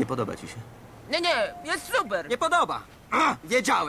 Nie podoba ci się. Nie, nie, jest super. Nie podoba. A, wiedziałem.